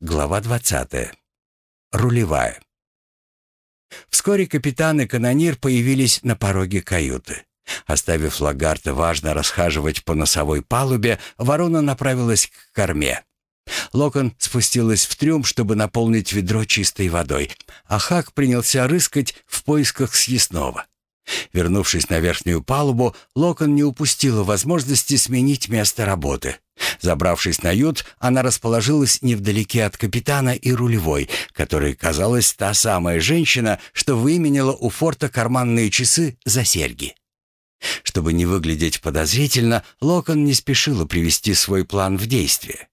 Глава 20. Рулевая. Вскоре капитан и канонир появились на пороге каюты. Оставив Лагарта важно расхаживать по носовой палубе, ворона направилась к корме. Локон спустилась в трюм, чтобы наполнить ведро чистой водой, а Хак принялся рыскать в поисках съестного. Вернувшись на верхнюю палубу, Локон не упустила возможности сменить место работы. Забравшись на ют, она расположилась невдалеке от капитана и рулевой, которой казалась та самая женщина, что выменила у форта карманные часы за серьги. Чтобы не выглядеть подозрительно, Локон не спешила привести свой план в действие.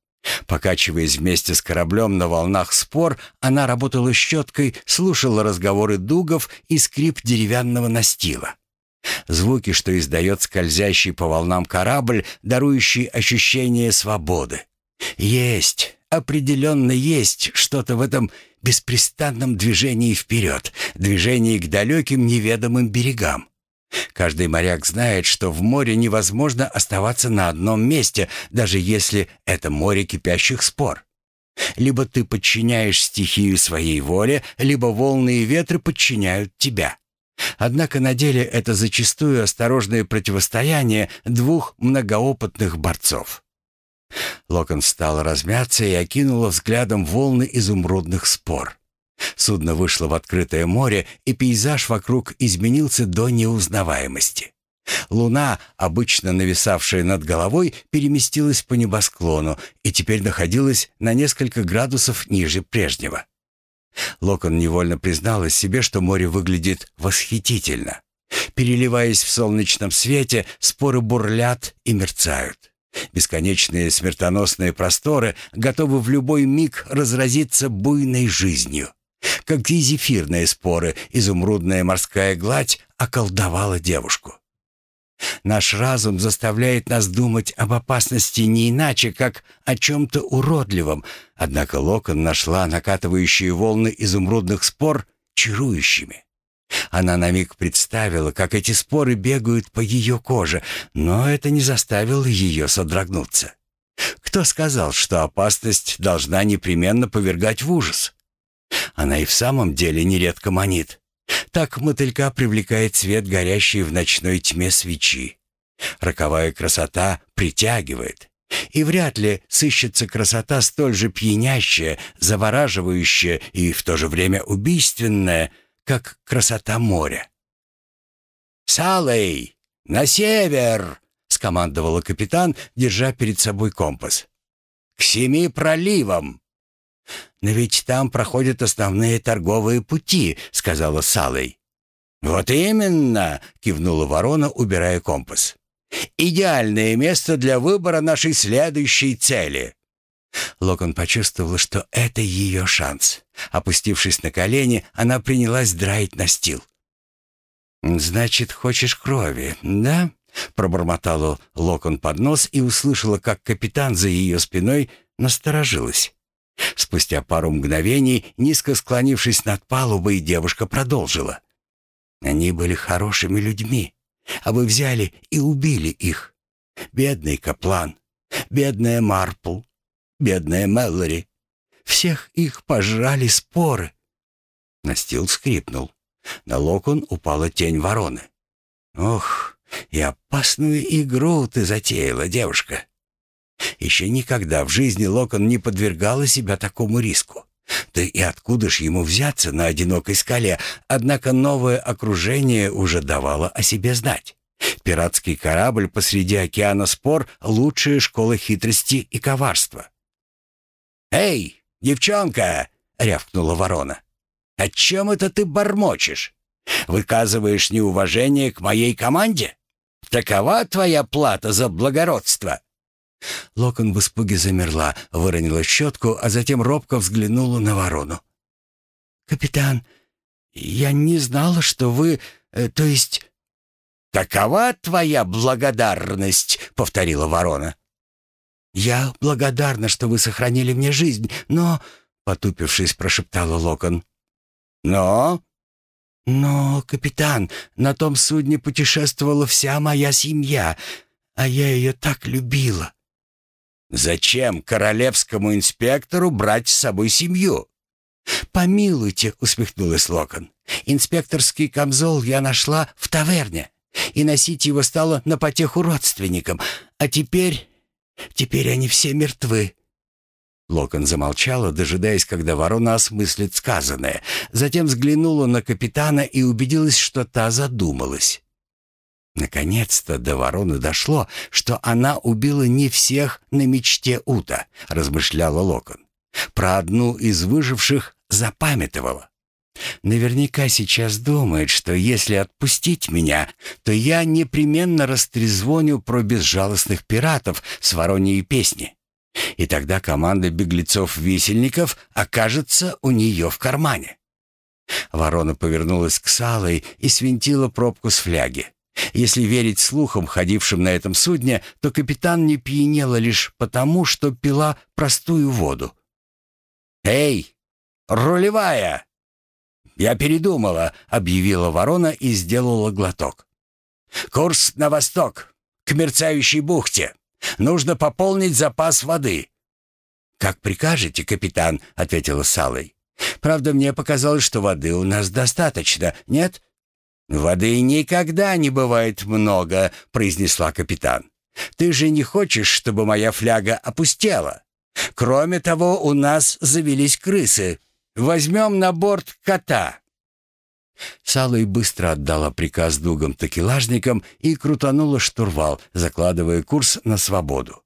Покачиваясь вместе с кораблем на волнах спор, она работала щеткой, слушала разговоры дугов и скрип деревянного настила. Звуки, что издает скользящий по волнам корабль, дарующий ощущение свободы. Есть, определенно есть что-то в этом беспрестанном движении вперед, движении к далеким неведомым берегам. Каждый моряк знает, что в море невозможно оставаться на одном месте, даже если это море кипящих спор. Либо ты подчиняешь стихию своей воле, либо волны и ветры подчиняют тебя. Однако на деле это зачастую осторожное противостояние двух многоопытных борцов. Локон стал размяться и окинула взглядом волны изумрудных спор. Судно вышло в открытое море, и пейзаж вокруг изменился до неузнаваемости. Луна, обычно нависавшая над головой, переместилась по небосклону и теперь находилась на несколько градусов ниже прежнего. Локон невольно призналась себе, что море выглядит восхитительно. Переливаясь в солнечном свете, споры бурлят и мерцают. Бесконечные смертоносные просторы готовы в любой миг разразиться буйной жизнью. Как и зефирные споры, изумрудная морская гладь околдовала девушку. Наш разум заставляет нас думать об опасности не иначе, как о чем-то уродливом, однако Локон нашла накатывающие волны изумрудных спор чарующими. Она на миг представила, как эти споры бегают по ее коже, но это не заставило ее содрогнуться. Кто сказал, что опасность должна непременно повергать в ужас? Она и в самом деле нередко манит. Так мотылька привлекает свет, горящий в ночной тьме свечи. Роковая красота притягивает. И вряд ли сыщется красота столь же пьянящая, завораживающая и в то же время убийственная, как красота моря. «Салей! На север!» — скомандовала капитан, держа перед собой компас. «К семи проливам!» «Но ведь там проходят основные торговые пути», — сказала Салой. «Вот именно!» — кивнула ворона, убирая компас. «Идеальное место для выбора нашей следующей цели». Локон почувствовала, что это ее шанс. Опустившись на колени, она принялась драить настил. «Значит, хочешь крови, да?» Пробормотала Локон под нос и услышала, как капитан за ее спиной насторожилась. Спустя пару мгновений, низко склонившись над палубой, девушка продолжила. «Они были хорошими людьми, а вы взяли и убили их. Бедный Каплан, бедная Марпл, бедная Мэллори. Всех их пожрали споры». Настил скрипнул. На локон упала тень вороны. «Ох, и опасную игру ты затеяла, девушка. Еще никогда в жизни Локон не подвергала себя такому риску. Да и откуда ж ему взяться на одинокой скале? Однако новое окружение уже давало о себе знать. Пиратский корабль посреди океана спор — лучшая школа хитрости и коварства. «Эй, девчонка!» — рявкнула ворона. «О чем это ты бормочешь? Выказываешь неуважение к моей команде? Такова твоя плата за благородство?» Локон в испуге замерла, выронила щетку, а затем робко взглянула на ворону. «Капитан, я не знала, что вы... Э, то есть...» «Такова твоя благодарность», — повторила ворона. «Я благодарна, что вы сохранили мне жизнь, но...» — потупившись, прошептала Локон. «Но?» «Но, капитан, на том судне путешествовала вся моя семья, а я ее так любила». Зачем королевскому инспектору брать с собой семью? «Помилуйте», — усмехнулась Локон. «Инспекторский камзол я нашла в таверне, и носить его стало на потеху родственникам. А теперь... теперь они все мертвы». Локон замолчала, дожидаясь, когда ворона осмыслит сказанное. Затем взглянула на капитана и убедилась, что та задумалась. Наконец-то до вороны дошло, что она убила не всех на мечте Ута, размышляла Локон. Про одну из выживших запамятовала. Наверняка сейчас думает, что если отпустить меня, то я непременно растрезвоню про безжалостных пиратов с вороньей песни. И тогда команда беглецов-висельников окажется у нее в кармане. Ворона повернулась к Салой и свинтила пробку с фляги. Если верить слухам, ходившим на этом судне, то капитан не пьянела лишь потому, что пила простую воду. «Эй, рулевая!» «Я передумала», — объявила ворона и сделала глоток. «Курс на восток, к мерцающей бухте. Нужно пополнить запас воды». «Как прикажете, капитан», — ответила Салой. «Правда, мне показалось, что воды у нас достаточно, нет?» «Воды никогда не бывает много», — произнесла капитан. «Ты же не хочешь, чтобы моя фляга опустела? Кроме того, у нас завелись крысы. Возьмем на борт кота». Салой быстро отдала приказ дугам-такелажникам и крутанула штурвал, закладывая курс на свободу.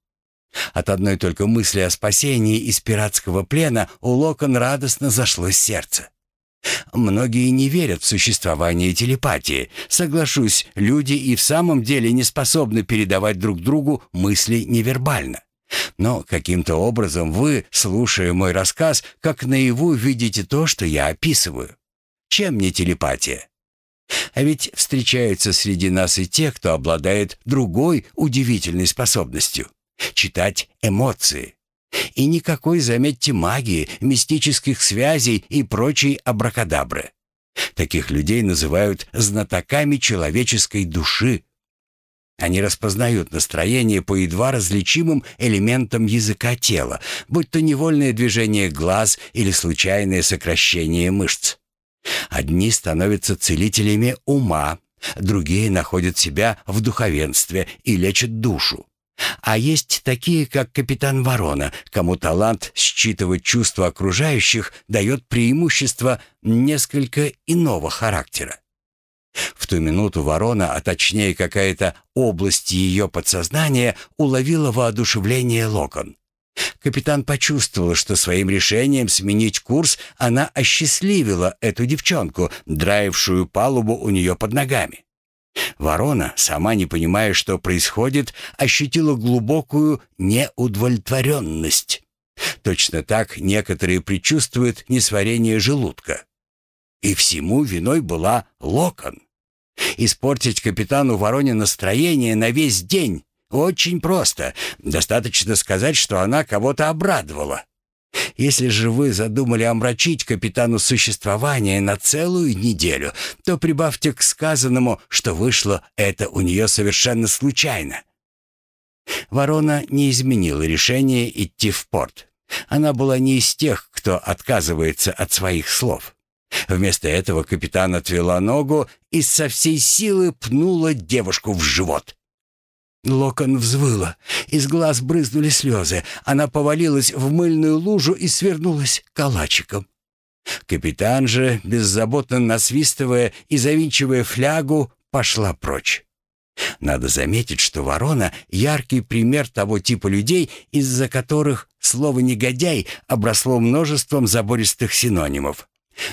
От одной только мысли о спасении из пиратского плена у Локон радостно зашло сердце. Многие не верят в существование телепатии. Соглашусь, люди и в самом деле не способны передавать друг другу мысли невербально. Но каким-то образом вы, слушая мой рассказ, как наяву видите то, что я описываю. Чем не телепатия? А ведь встречаются среди нас и те, кто обладает другой удивительной способностью — читать эмоции. И никакой, заметьте, магии, мистических связей и прочей абракадабры. Таких людей называют знатоками человеческой души. Они распознают настроение по едва различимым элементам языка тела, будь то невольное движение глаз или случайное сокращение мышц. Одни становятся целителями ума, другие находят себя в духовенстве и лечат душу. А есть такие, как капитан Ворона, кому талант считывать чувства окружающих дает преимущество несколько иного характера. В ту минуту ворона, а точнее какая-то область ее подсознания, уловила воодушевление локон. Капитан почувствовал, что своим решением сменить курс она осчастливила эту девчонку, драившую палубу у нее под ногами. Ворона, сама не понимая, что происходит, ощутила глубокую неудовлетворенность. Точно так некоторые предчувствуют несварение желудка. И всему виной была локон. Испортить капитану Вороне настроение на весь день очень просто. Достаточно сказать, что она кого-то обрадовала. Если же вы задумали омрачить капитану существование на целую неделю, то прибавьте к сказанному, что вышло это у нее совершенно случайно. Ворона не изменила решение идти в порт. Она была не из тех, кто отказывается от своих слов. Вместо этого капитан отвела ногу и со всей силы пнула девушку в живот. Локон взвыла, из глаз брызнули слезы. Она повалилась в мыльную лужу и свернулась калачиком. Капитан же, беззаботно насвистывая и завинчивая флягу, пошла прочь. Надо заметить, что ворона — яркий пример того типа людей, из-за которых слово «негодяй» обросло множеством забористых синонимов.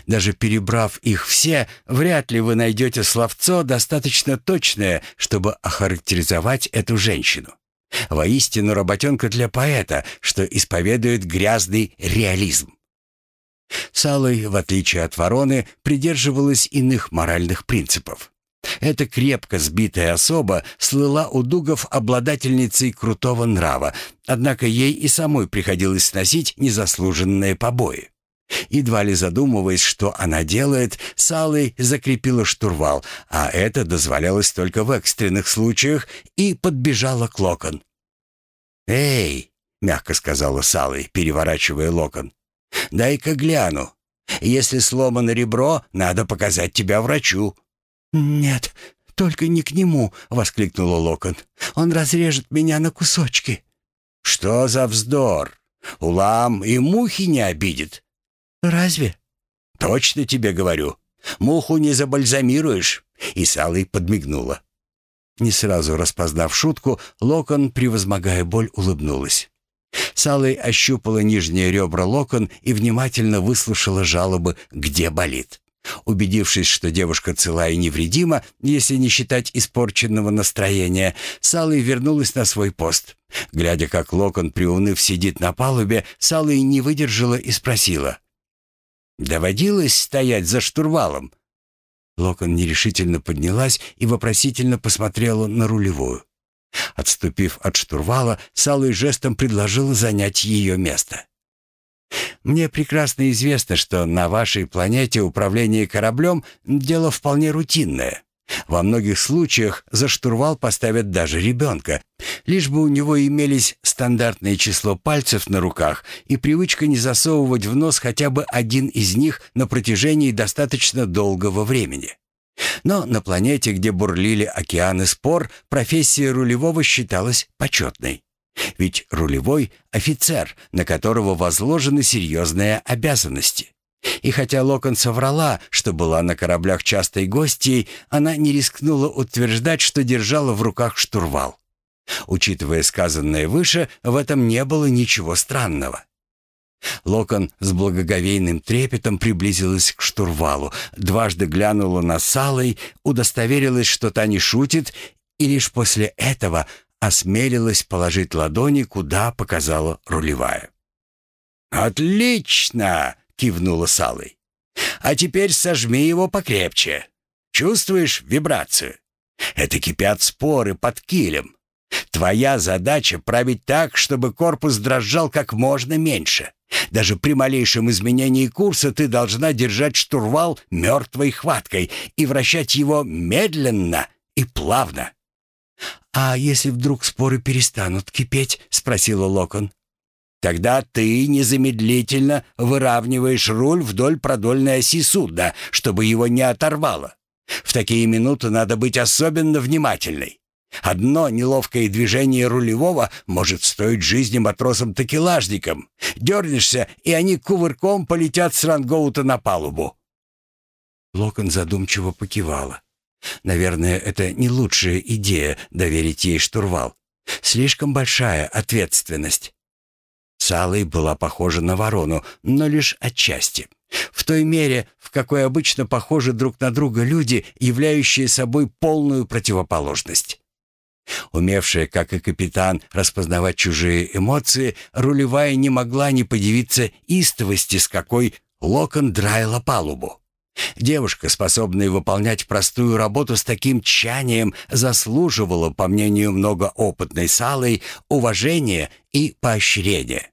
Даже перебрав их все, вряд ли вы найдете словцо достаточно точное, чтобы охарактеризовать эту женщину. Воистину работенка для поэта, что исповедует грязный реализм. Салой, в отличие от вороны, придерживалась иных моральных принципов. Эта крепко сбитая особа слыла у дугов обладательницей крутого нрава, однако ей и самой приходилось сносить незаслуженные побои. Едва ли задумываясь, что она делает, Салой закрепила штурвал, а это дозволялось только в экстренных случаях, и подбежала к локон. «Эй, мягко сказала Салой, переворачивая локон. «Дай-ка гляну. Если сломано ребро, надо показать тебя врачу». «Нет, только не к нему!» — воскликнула Локон. «Он разрежет меня на кусочки!» «Что за вздор? Улам и мухи не обидит!» «Разве?» «Точно тебе говорю. Муху не забальзамируешь!» И Салой подмигнула. Не сразу распознав шутку, Локон, превозмогая боль, улыбнулась. Салой ощупала нижние ребра Локон и внимательно выслушала жалобы «Где болит?». Убедившись, что девушка цела и невредима, если не считать испорченного настроения, Салой вернулась на свой пост. Глядя, как Локон, приуныв, сидит на палубе, Салой не выдержала и спросила. «Доводилось стоять за штурвалом?» Локон нерешительно поднялась и вопросительно посмотрела на рулевую. Отступив от штурвала, Салой жестом предложила занять ее место. Мне прекрасно известно, что на вашей планете управление кораблем — дело вполне рутинное. Во многих случаях за штурвал поставят даже ребенка, лишь бы у него имелись стандартное число пальцев на руках и привычка не засовывать в нос хотя бы один из них на протяжении достаточно долгого времени. Но на планете, где бурлили океаны спор, профессия рулевого считалась почетной. Ведь рулевой — офицер, на которого возложены серьезные обязанности. И хотя Локон соврала, что была на кораблях частой гостьей, она не рискнула утверждать, что держала в руках штурвал. Учитывая сказанное выше, в этом не было ничего странного. Локон с благоговейным трепетом приблизилась к штурвалу, дважды глянула на Салой, удостоверилась, что та не шутит, и лишь после этого осмелилась положить ладони, куда показала рулевая. «Отлично!» — кивнула Салой. «А теперь сожми его покрепче. Чувствуешь вибрацию? Это кипят споры под килем. Твоя задача править так, чтобы корпус дрожал как можно меньше. Даже при малейшем изменении курса ты должна держать штурвал мертвой хваткой и вращать его медленно и плавно. «А если вдруг споры перестанут кипеть?» — спросила Локон. «Тогда ты незамедлительно выравниваешь руль вдоль продольной оси судна, чтобы его не оторвало. В такие минуты надо быть особенно внимательной. Одно неловкое движение рулевого может стоить жизни матросам-такелажникам. Дернешься, и они кувырком полетят с рангоута на палубу». Локон задумчиво покивала. Наверное, это не лучшая идея доверить ей штурвал. Слишком большая ответственность. Салой была похожа на ворону, но лишь отчасти. В той мере, в какой обычно похожи друг на друга люди, являющие собой полную противоположность. Умевшая, как и капитан, распознавать чужие эмоции, рулевая не могла не подивиться истовости, с какой Локон драила палубу. Девушка, способная выполнять простую работу с таким тщанием, заслуживала, по мнению многоопытной Салой, уважения и поощрения.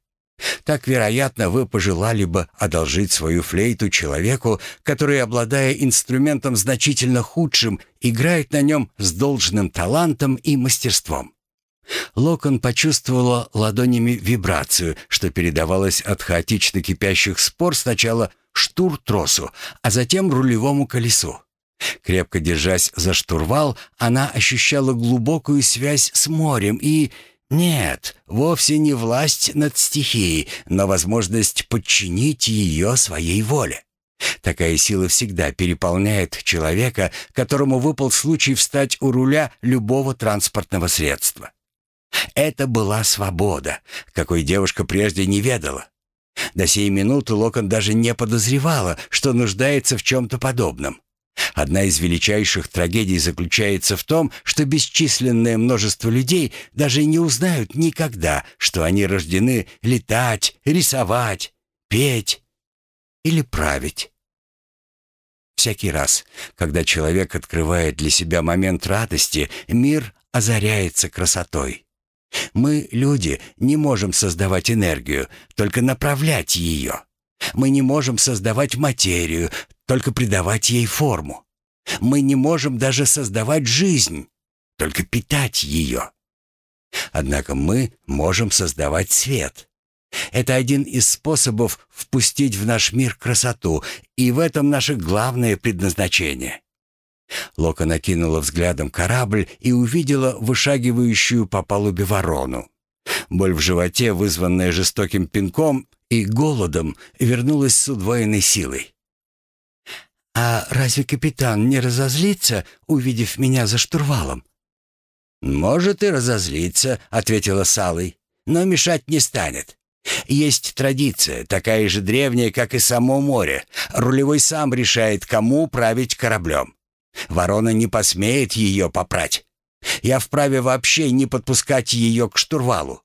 Так, вероятно, вы пожелали бы одолжить свою флейту человеку, который, обладая инструментом значительно худшим, играет на нем с должным талантом и мастерством. Локон почувствовала ладонями вибрацию, что передавалось от хаотично кипящих спор сначала штур-тросу, а затем рулевому колесу. Крепко держась за штурвал, она ощущала глубокую связь с морем и... Нет, вовсе не власть над стихией, но возможность подчинить ее своей воле. Такая сила всегда переполняет человека, которому выпал случай встать у руля любого транспортного средства. Это была свобода, какой девушка прежде не ведала. До сей минуты Локон даже не подозревала, что нуждается в чем-то подобном. Одна из величайших трагедий заключается в том, что бесчисленное множество людей даже не узнают никогда, что они рождены летать, рисовать, петь или править. Всякий раз, когда человек открывает для себя момент радости, мир озаряется красотой. Мы, люди, не можем создавать энергию, только направлять ее. Мы не можем создавать материю, только придавать ей форму. Мы не можем даже создавать жизнь, только питать ее. Однако мы можем создавать свет. Это один из способов впустить в наш мир красоту, и в этом наше главное предназначение. Лока накинула взглядом корабль и увидела вышагивающую по палубе ворону. Боль в животе, вызванная жестоким пинком и голодом, вернулась с удвоенной силой. «А разве капитан не разозлится, увидев меня за штурвалом?» «Может и разозлиться», — ответила Салой, — «но мешать не станет. Есть традиция, такая же древняя, как и само море. Рулевой сам решает, кому править кораблем. Ворона не посмеет ее попрать. Я вправе вообще не подпускать ее к штурвалу.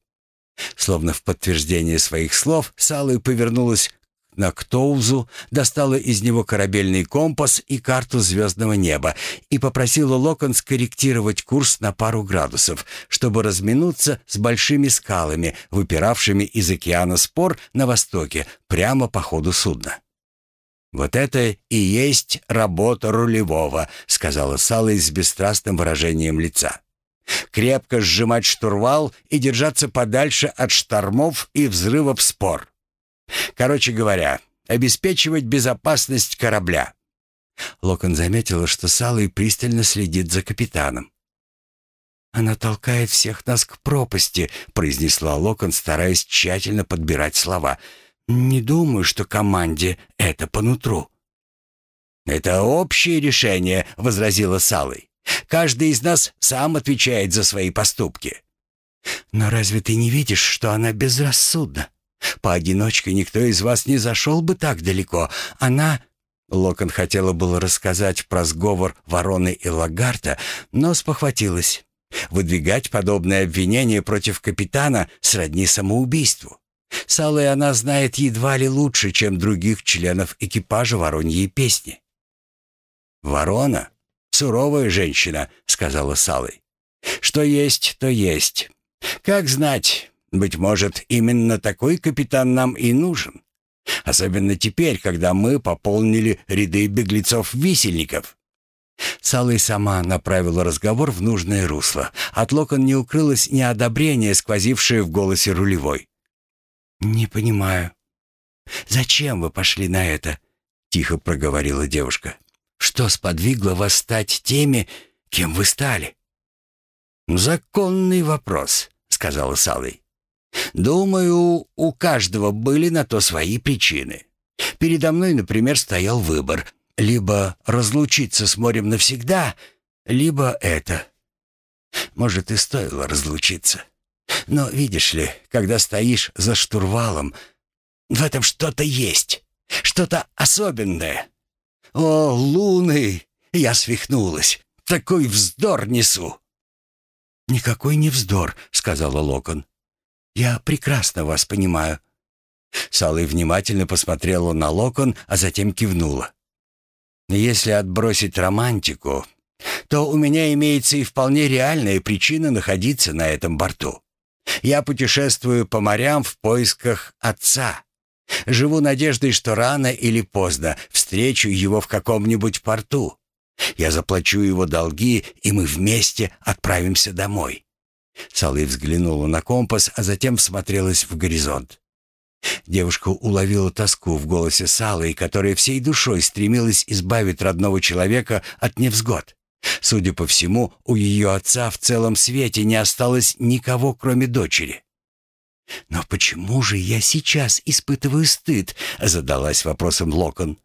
Словно в подтверждение своих слов, Салой повернулась на Ктоузу, достала из него корабельный компас и карту звездного неба и попросила Локон скорректировать курс на пару градусов, чтобы разминуться с большими скалами, выпиравшими из океана спор на востоке, прямо по ходу судна. «Вот это и есть работа рулевого», — сказала Салой с бесстрастным выражением лица. «Крепко сжимать штурвал и держаться подальше от штормов и взрывов спор. Короче говоря, обеспечивать безопасность корабля». Локон заметила, что Салой пристально следит за капитаном. «Она толкает всех нас к пропасти», — произнесла Локон, стараясь тщательно подбирать слова — «Не думаю, что команде это по нутру». «Это общее решение», — возразила Салой. «Каждый из нас сам отвечает за свои поступки». «Но разве ты не видишь, что она безрассудна? Поодиночке никто из вас не зашел бы так далеко. Она...» Локон хотела было рассказать про сговор Вороны и Лагарта, но спохватилась. Выдвигать подобное обвинение против капитана сродни самоубийству. Салой она знает едва ли лучше, чем других членов экипажа Вороньей песни. «Ворона — суровая женщина», — сказала Салой. «Что есть, то есть. Как знать, быть может, именно такой капитан нам и нужен. Особенно теперь, когда мы пополнили ряды беглецов-висельников». Салой сама направила разговор в нужное русло. От Локон не укрылось неодобрение, сквозившее в голосе рулевой. «Не понимаю. Зачем вы пошли на это?» — тихо проговорила девушка. «Что сподвигло вас стать теми, кем вы стали?» «Законный вопрос», — сказала Салой. «Думаю, у каждого были на то свои причины. Передо мной, например, стоял выбор. Либо разлучиться с морем навсегда, либо это. Может, и стоило разлучиться. Но, видишь ли, когда стоишь за штурвалом, в этом что-то есть, что-то особенное. О, луны! Я свихнулась. Такой вздор несу. «Никакой не вздор», — сказала Локон. «Я прекрасно вас понимаю». Салой внимательно посмотрела на Локон, а затем кивнула. «Если отбросить романтику, то у меня имеется и вполне реальная причина находиться на этом борту. Я путешествую по морям в поисках отца. Живу надеждой, что рано или поздно встречу его в каком-нибудь порту. Я заплачу его долги, и мы вместе отправимся домой». Салый взглянула на компас, а затем всмотрелась в горизонт. Девушка уловила тоску в голосе Салы, которая всей душой стремилась избавить родного человека от невзгод. Судя по всему, у ее отца в целом свете не осталось никого, кроме дочери. «Но почему же я сейчас испытываю стыд?» — задалась вопросом Локон.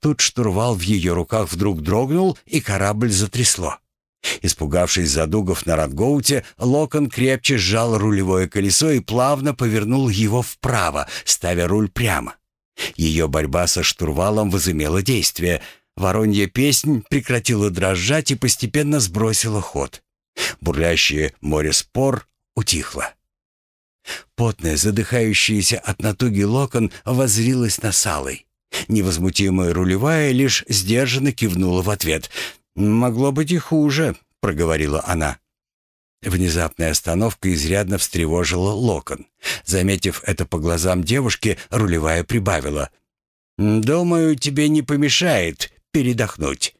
Тут штурвал в ее руках вдруг дрогнул, и корабль затрясло. Испугавшись задугов на Радгоуте, Локон крепче сжал рулевое колесо и плавно повернул его вправо, ставя руль прямо. Ее борьба со штурвалом возымела действие — Воронья песнь прекратила дрожать и постепенно сбросила ход. Бурлящее море спор утихло. Потная, задыхающаяся от натуги локон воззрилась на салой. Невозмутимая рулевая лишь сдержанно кивнула в ответ. «Могло быть и хуже», — проговорила она. Внезапная остановка изрядно встревожила локон. Заметив это по глазам девушки, рулевая прибавила. «Думаю, тебе не помешает передохнуть.